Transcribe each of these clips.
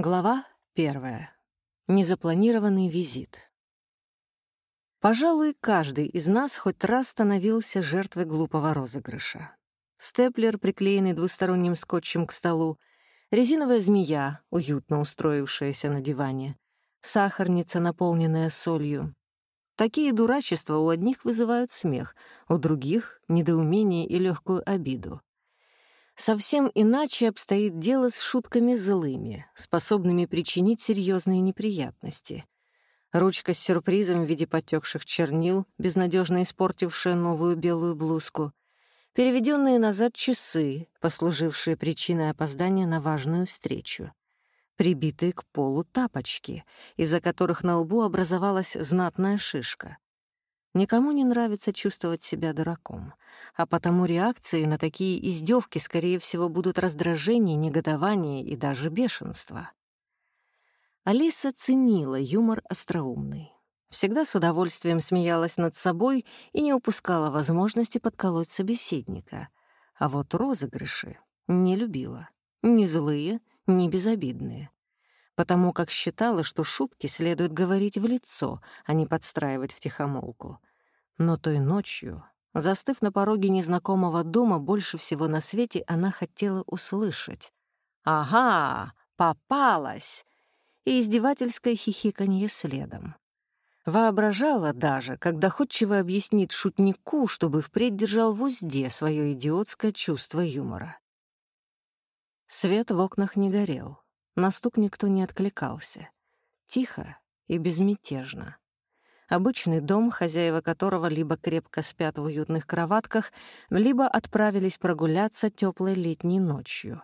Глава первая. Незапланированный визит. Пожалуй, каждый из нас хоть раз становился жертвой глупого розыгрыша. Степлер, приклеенный двусторонним скотчем к столу, резиновая змея, уютно устроившаяся на диване, сахарница, наполненная солью. Такие дурачества у одних вызывают смех, у других — недоумение и легкую обиду. Совсем иначе обстоит дело с шутками злыми, способными причинить серьезные неприятности. Ручка с сюрпризом в виде потекших чернил, безнадежно испортившая новую белую блузку, переведенные назад часы, послужившие причиной опоздания на важную встречу, прибитые к полу тапочки, из-за которых на лбу образовалась знатная шишка. Никому не нравится чувствовать себя дураком, а потому реакции на такие издевки, скорее всего, будут раздражение, негодование и даже бешенство. Алиса ценила юмор остроумный. Всегда с удовольствием смеялась над собой и не упускала возможности подколоть собеседника. А вот розыгрыши не любила. Ни злые, ни безобидные. Потому как считала, что шутки следует говорить в лицо, а не подстраивать в тихомолку. Но той ночью, застыв на пороге незнакомого дома, больше всего на свете она хотела услышать. «Ага, попалась!» и издевательское хихиканье следом. Воображала даже, как доходчиво объяснит шутнику, чтобы впредь держал в узде свое идиотское чувство юмора. Свет в окнах не горел, на стук никто не откликался. Тихо и безмятежно. Обычный дом, хозяева которого либо крепко спят в уютных кроватках, либо отправились прогуляться теплой летней ночью.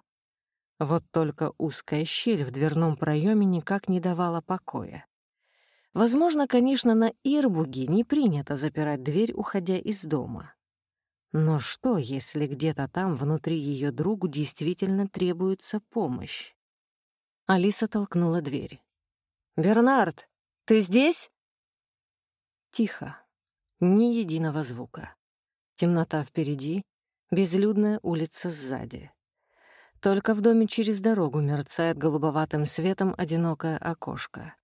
Вот только узкая щель в дверном проеме никак не давала покоя. Возможно, конечно, на Ирбуге не принято запирать дверь, уходя из дома. Но что, если где-то там внутри ее другу действительно требуется помощь? Алиса толкнула дверь. «Бернард, ты здесь?» Тихо. Ни единого звука. Темнота впереди, безлюдная улица сзади. Только в доме через дорогу мерцает голубоватым светом одинокое окошко.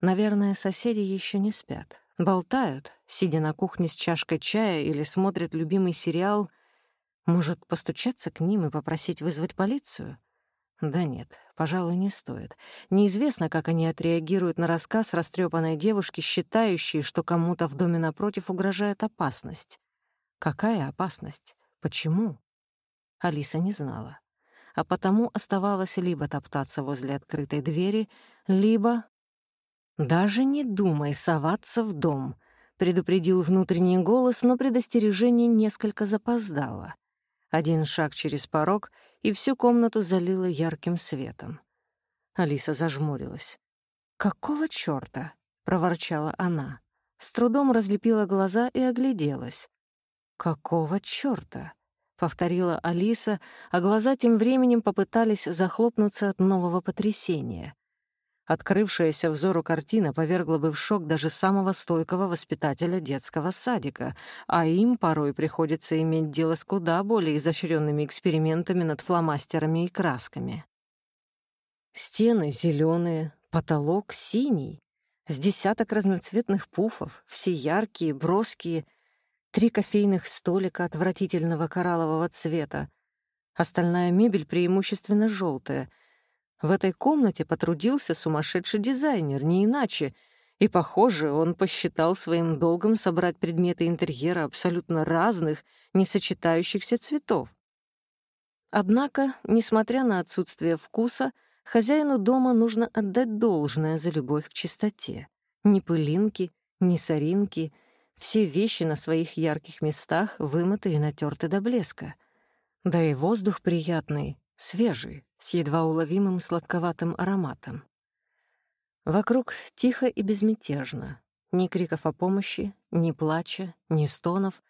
Наверное, соседи еще не спят. Болтают, сидя на кухне с чашкой чая или смотрят любимый сериал. Может, постучаться к ним и попросить вызвать полицию? Да нет, пожалуй, не стоит. Неизвестно, как они отреагируют на рассказ растрепанной девушки, считающей, что кому-то в доме напротив угрожает опасность. Какая опасность? Почему? Алиса не знала. А потому оставалось либо топтаться возле открытой двери, либо... «Даже не думай соваться в дом», — предупредил внутренний голос, но предостережение несколько запоздало. Один шаг через порог — и всю комнату залило ярким светом. Алиса зажмурилась. «Какого чёрта?» — проворчала она. С трудом разлепила глаза и огляделась. «Какого чёрта?» — повторила Алиса, а глаза тем временем попытались захлопнуться от нового потрясения. Открывшаяся взору картина повергла бы в шок даже самого стойкого воспитателя детского садика, а им порой приходится иметь дело с куда более изощренными экспериментами над фломастерами и красками. Стены зеленые, потолок синий, с десяток разноцветных пуфов, все яркие, броские, три кофейных столика отвратительного кораллового цвета, остальная мебель преимущественно желтая — в этой комнате потрудился сумасшедший дизайнер, не иначе, и, похоже, он посчитал своим долгом собрать предметы интерьера абсолютно разных, не сочетающихся цветов. Однако, несмотря на отсутствие вкуса, хозяину дома нужно отдать должное за любовь к чистоте. Ни пылинки, ни соринки, все вещи на своих ярких местах вымыты и натерты до блеска. Да и воздух приятный, свежий, с едва уловимым сладковатым ароматом. Вокруг тихо и безмятежно. Ни криков о помощи, ни плача, ни стонов.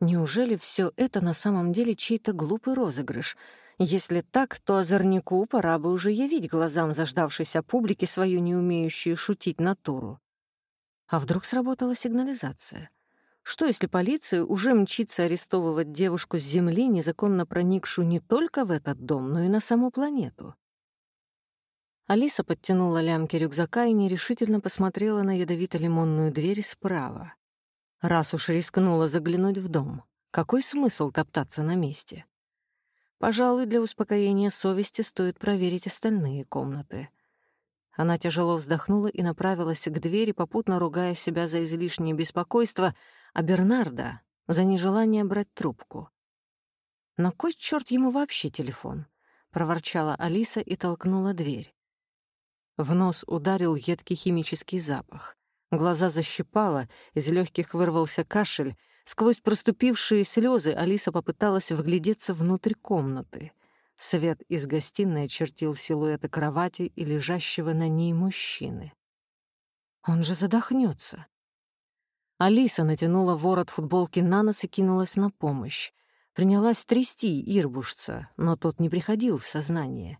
Неужели все это на самом деле чей-то глупый розыгрыш? Если так, то озорнику пора бы уже явить глазам заждавшейся публики свою неумеющую шутить натуру. А вдруг сработала сигнализация? Что, если полиция уже мчится арестовывать девушку с Земли, незаконно проникшую не только в этот дом, но и на саму планету? Алиса подтянула лямки рюкзака и нерешительно посмотрела на ядовито-лимонную дверь справа. Раз уж рискнула заглянуть в дом, какой смысл топтаться на месте? Пожалуй, для успокоения совести стоит проверить остальные комнаты. Она тяжело вздохнула и направилась к двери, попутно ругая себя за излишнее беспокойство, а Бернарда — за нежелание брать трубку. «На кой черт ему вообще телефон?» — проворчала Алиса и толкнула дверь. В нос ударил едкий химический запах. Глаза защипало, из легких вырвался кашель, Сквозь проступившие слезы Алиса попыталась вглядеться внутрь комнаты. Свет из гостиной очертил силуэты кровати и лежащего на ней мужчины. Он же задохнется. Алиса натянула ворот футболки на нос и кинулась на помощь. Принялась трясти Ирбушца, но тот не приходил в сознание.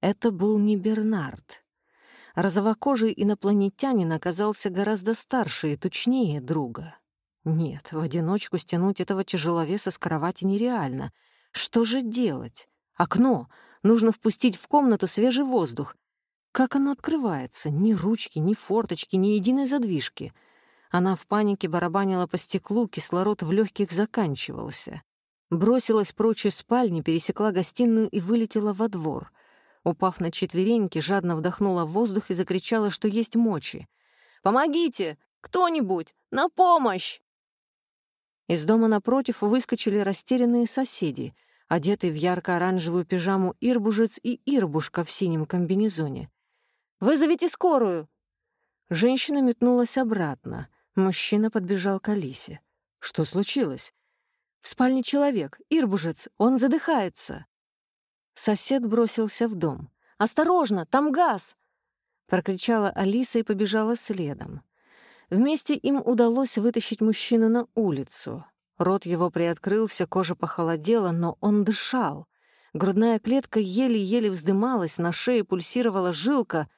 Это был не Бернард. Розовокожий инопланетянин оказался гораздо старше и тучнее друга. Нет, в одиночку стянуть этого тяжеловеса с кровати нереально. Что же делать? Окно. Нужно впустить в комнату свежий воздух. Как оно открывается? Ни ручки, ни форточки, ни единой задвижки. Она в панике барабанила по стеклу, кислород в легких заканчивался. Бросилась прочь из спальни, пересекла гостиную и вылетела во двор. Упав на четвереньки, жадно вдохнула в воздух и закричала, что есть мочи. «Помогите! Кто-нибудь! На помощь!» Из дома напротив выскочили растерянные соседи, одетый в ярко-оранжевую пижаму Ирбужец и Ирбушка в синем комбинезоне. «Вызовите скорую!» Женщина метнулась обратно. Мужчина подбежал к Алисе. «Что случилось?» «В спальне человек. Ирбужец. Он задыхается». Сосед бросился в дом. «Осторожно! Там газ!» Прокричала Алиса и побежала следом. Вместе им удалось вытащить мужчину на улицу. Рот его приоткрылся, кожа похолодела, но он дышал. Грудная клетка еле-еле вздымалась, на шее пульсировала жилка.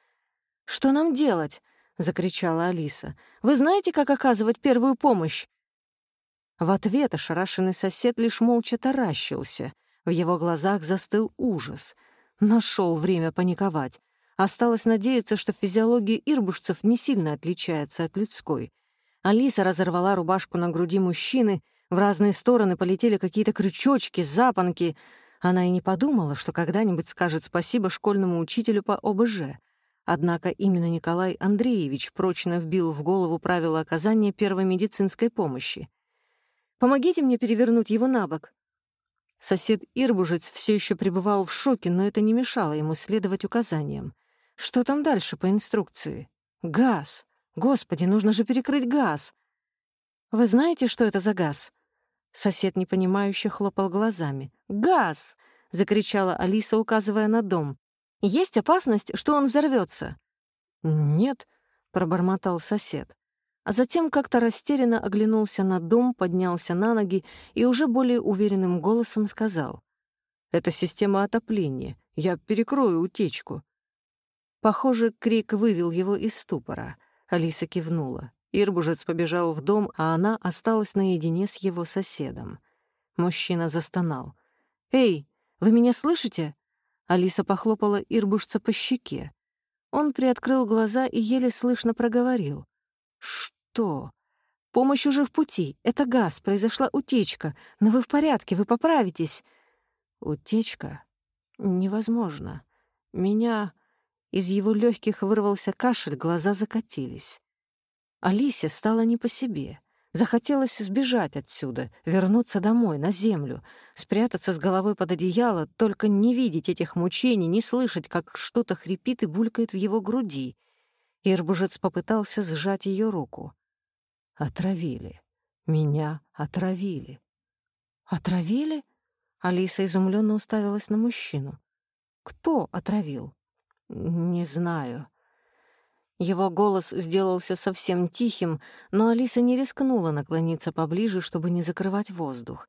«Что нам делать?» — закричала Алиса. «Вы знаете, как оказывать первую помощь?» В ответ ошарашенный сосед лишь молча таращился. В его глазах застыл ужас. Нашел время паниковать. Осталось надеяться, что физиология ирбушцев не сильно отличается от людской. Алиса разорвала рубашку на груди мужчины, в разные стороны полетели какие-то крючочки, запонки. Она и не подумала, что когда-нибудь скажет спасибо школьному учителю по ОБЖ. Однако именно Николай Андреевич прочно вбил в голову правила оказания первой медицинской помощи. «Помогите мне перевернуть его на бок», Сосед Ирбужец все еще пребывал в шоке, но это не мешало ему следовать указаниям. Что там дальше по инструкции? Газ. Господи, нужно же перекрыть газ. Вы знаете, что это за газ? Сосед непонимающе хлопал глазами. «Газ!» — закричала Алиса, указывая на дом. «Есть опасность, что он взорвется?» «Нет», — пробормотал сосед. А затем как-то растерянно оглянулся на дом, поднялся на ноги и уже более уверенным голосом сказал. «Это система отопления. Я перекрою утечку. Похоже, крик вывел его из ступора. Алиса кивнула. Ирбужец побежал в дом, а она осталась наедине с его соседом. Мужчина застонал. «Эй, вы меня слышите?» Алиса похлопала Ирбушца по щеке. Он приоткрыл глаза и еле слышно проговорил. «Что?» «Помощь уже в пути. Это газ. Произошла утечка. Но вы в порядке, вы поправитесь». «Утечка? Невозможно. Меня...» Из его легких вырвался кашель, глаза закатились. Алисе стало не по себе. Захотелось сбежать отсюда, вернуться домой, на землю, спрятаться с головой под одеяло, только не видеть этих мучений, не слышать, как что-то хрипит и булькает в его груди. Ирбужец попытался сжать ее руку. «Отравили. Меня отравили». «Отравили?» Алиса изумленно уставилась на мужчину. «Кто отравил?» «Не знаю». Его голос сделался совсем тихим, но Алиса не рискнула наклониться поближе, чтобы не закрывать воздух.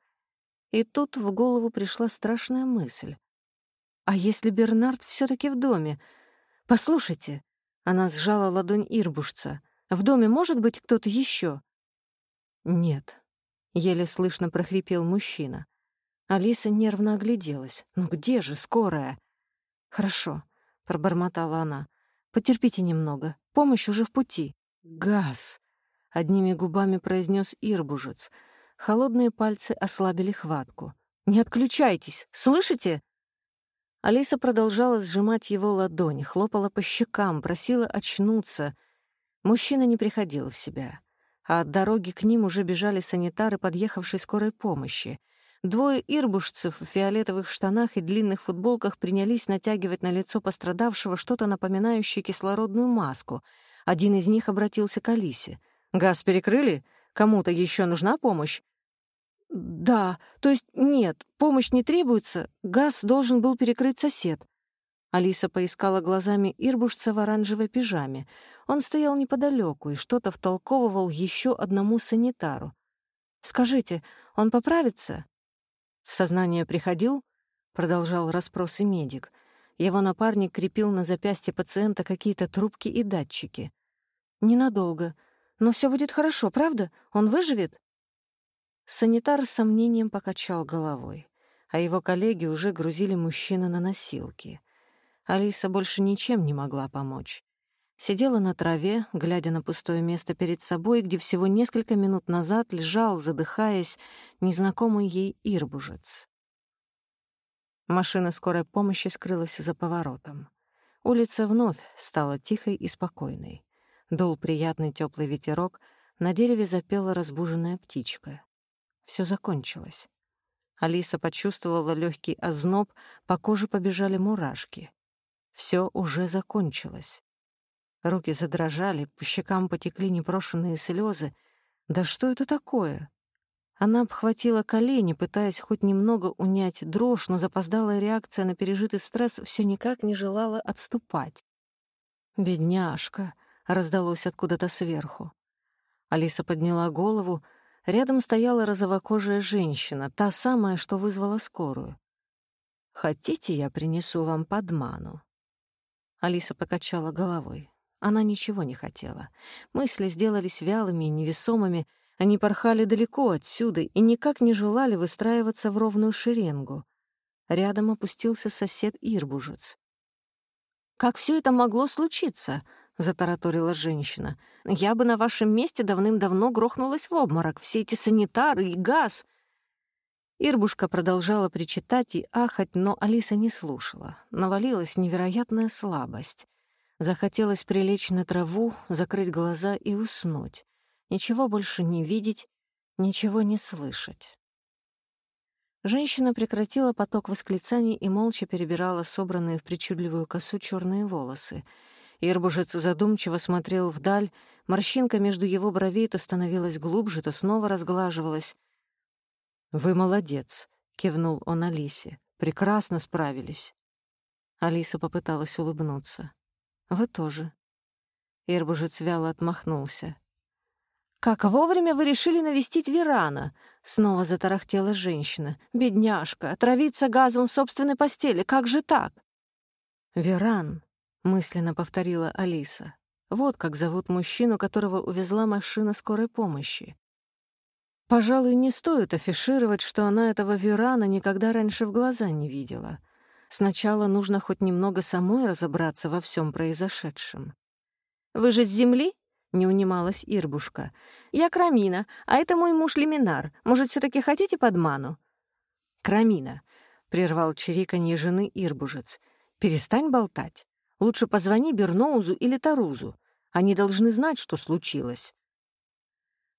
И тут в голову пришла страшная мысль. «А если Бернард все таки в доме? Послушайте!» Она сжала ладонь Ирбушца. «В доме может быть кто-то еще? «Нет», — еле слышно прохрипел мужчина. Алиса нервно огляделась. «Ну где же скорая?» «Хорошо. пробормотала она. «Потерпите немного. Помощь уже в пути». «Газ!» — одними губами произнес Ирбужец. Холодные пальцы ослабили хватку. «Не отключайтесь! Слышите?» Алиса продолжала сжимать его ладонь, хлопала по щекам, просила очнуться. Мужчина не приходил в себя. А от дороги к ним уже бежали санитары подъехавшей скорой помощи. Двое ирбушцев в фиолетовых штанах и длинных футболках принялись натягивать на лицо пострадавшего что-то напоминающее кислородную маску. Один из них обратился к Алисе. «Газ перекрыли? Кому-то еще нужна помощь?» «Да, то есть нет, помощь не требуется, газ должен был перекрыть сосед». Алиса поискала глазами Ирбушца в оранжевой пижаме. Он стоял неподалеку и что-то втолковывал еще одному санитару. «Скажите, он поправится?» «В сознание приходил?» — продолжал расспросы медик. Его напарник крепил на запястье пациента какие-то трубки и датчики. «Ненадолго. Но все будет хорошо, правда? Он выживет?» Санитар с сомнением покачал головой, а его коллеги уже грузили мужчину на носилки. Алиса больше ничем не могла помочь. Сидела на траве, глядя на пустое место перед собой, где всего несколько минут назад лежал, задыхаясь, незнакомый ей ирбужец. Машина скорой помощи скрылась за поворотом. Улица вновь стала тихой и спокойной. Дул приятный теплый ветерок, на дереве запела разбуженная птичка. Все закончилось. Алиса почувствовала легкий озноб, по коже побежали мурашки. Все уже закончилось. Руки задрожали, по щекам потекли непрошенные слезы. Да что это такое? Она обхватила колени, пытаясь хоть немного унять дрожь, но запоздалая реакция на пережитый стресс все никак не желала отступать. «Бедняжка!» — раздалось откуда-то сверху. Алиса подняла голову, Рядом стояла розовокожая женщина, та самая, что вызвала скорую. «Хотите, я принесу вам подману?» Алиса покачала головой. Она ничего не хотела. Мысли сделались вялыми и невесомыми, они порхали далеко отсюда и никак не желали выстраиваться в ровную шеренгу. Рядом опустился сосед Ирбужец. «Как все это могло случиться?» — затараторила женщина. «Я бы на вашем месте давным-давно грохнулась в обморок. Все эти санитары и газ!» Ирбушка продолжала причитать и ахать, но Алиса не слушала. Навалилась невероятная слабость. Захотелось прилечь на траву, закрыть глаза и уснуть. Ничего больше не видеть, ничего не слышать. Женщина прекратила поток восклицаний и молча перебирала собранные в причудливую косу черные волосы — Ирбужец задумчиво смотрел вдаль, морщинка между его бровей то становилась глубже, то снова разглаживалась. «Вы молодец», — кивнул он Алисе. «Прекрасно справились». Алиса попыталась улыбнуться. «Вы тоже». Ирбужец вяло отмахнулся. «Как вовремя вы решили навестить Верана?» — снова затарахтела женщина. «Бедняжка, отравиться газом в собственной постели, как же так?» «Веран», мысленно повторила Алиса. Вот как зовут мужчину, которого увезла машина скорой помощи. Пожалуй, не стоит афишировать, что она этого Верана никогда раньше в глаза не видела. Сначала нужно хоть немного самой разобраться во всем произошедшем. «Вы же с земли?» — не унималась Ирбушка. «Я Крамина, а это мой муж Лиминар. Может, все таки хотите подману?» «Крамина», — прервал чириканье жены Ирбужец. «Перестань болтать. Лучше позвони Берноузу или Тарузу. Они должны знать, что случилось».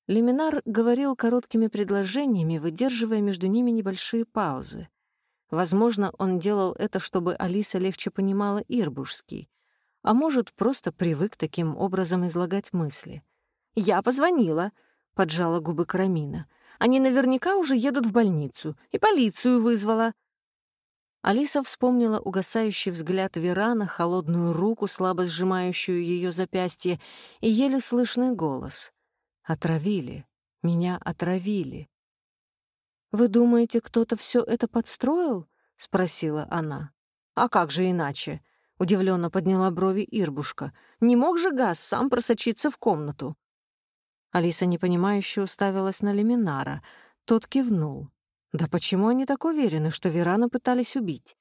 Леминар говорил короткими предложениями, выдерживая между ними небольшие паузы. Возможно, он делал это, чтобы Алиса легче понимала ирбушский, а может, просто привык таким образом излагать мысли. «Я позвонила», — поджала губы Карамина. «Они наверняка уже едут в больницу, и полицию вызвала. Алиса вспомнила угасающий взгляд Верана, холодную руку, слабо сжимающую ее запястье, и еле слышный голос. «Отравили. Меня отравили». «Вы думаете, кто-то все это подстроил?» — спросила она. «А как же иначе?» — удивленно подняла брови Ирбушка. «Не мог же газ сам просочиться в комнату?» Алиса непонимающе уставилась на Леминара. Тот кивнул. Да почему они так уверены, что Верана пытались убить?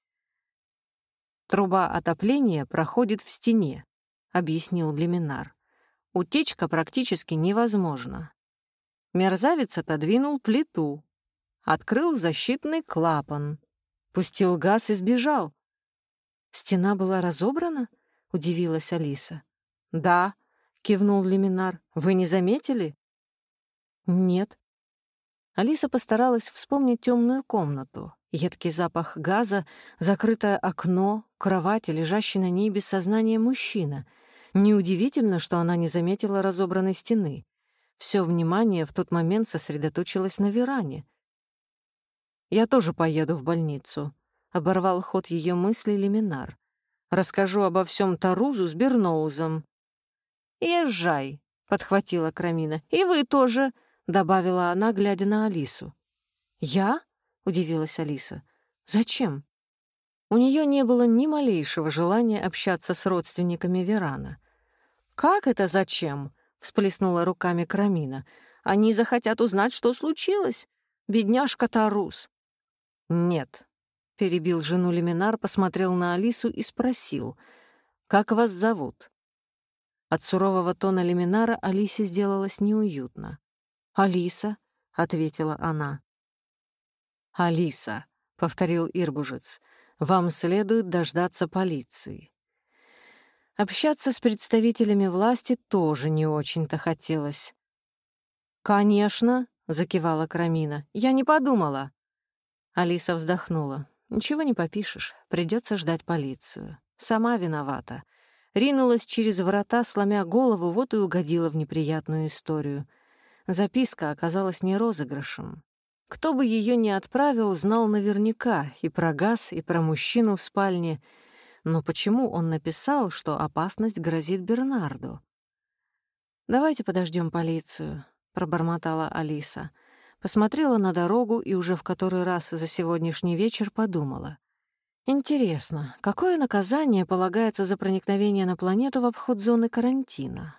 Труба отопления проходит в стене, объяснил Леминар. Утечка практически невозможна. Мерзавец отодвинул плиту, открыл защитный клапан, пустил газ и сбежал. «Стена была разобрана?» — удивилась Алиса. «Да», — кивнул Леминар. «Вы не заметили?» «Нет». Алиса постаралась вспомнить темную комнату, едкий запах газа, закрытое окно, кровать и лежащий на ней без сознания мужчина. Неудивительно, что она не заметила разобранной стены. Все внимание в тот момент сосредоточилось на Веране. «Я тоже поеду в больницу», — оборвал ход ее мысли Леминар. «Расскажу обо всем Тарузу с Берноузом». «Езжай», — подхватила Крамина. «И вы тоже», — добавила она, глядя на Алису. «Я?» — удивилась Алиса. «Зачем?» У нее не было ни малейшего желания общаться с родственниками Верана. «Как это зачем?» — всплеснула руками Крамина. «Они захотят узнать, что случилось. Бедняжка Тарус». «Нет», — перебил жену Леминар, посмотрел на Алису и спросил. «Как вас зовут?» От сурового тона Леминара Алисе сделалось неуютно. «Алиса», — ответила она. «Алиса», — повторил Ирбужец, — «вам следует дождаться полиции». Общаться с представителями власти тоже не очень-то хотелось. «Конечно», — закивала Крамина, — «я не подумала». Алиса вздохнула. «Ничего не попишешь, придется ждать полицию. Сама виновата. Ринулась через врата, сломя голову, вот и угодила в неприятную историю. Записка оказалась не розыгрышем. Кто бы ее ни отправил, знал наверняка и про газ, и про мужчину в спальне — но почему он написал, что опасность грозит Бернарду? «Давайте подождем полицию», — пробормотала Алиса. Посмотрела на дорогу и уже в который раз за сегодняшний вечер подумала. «Интересно, какое наказание полагается за проникновение на планету в обход зоны карантина?»